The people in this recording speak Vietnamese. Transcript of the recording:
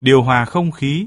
điều hòa không khí,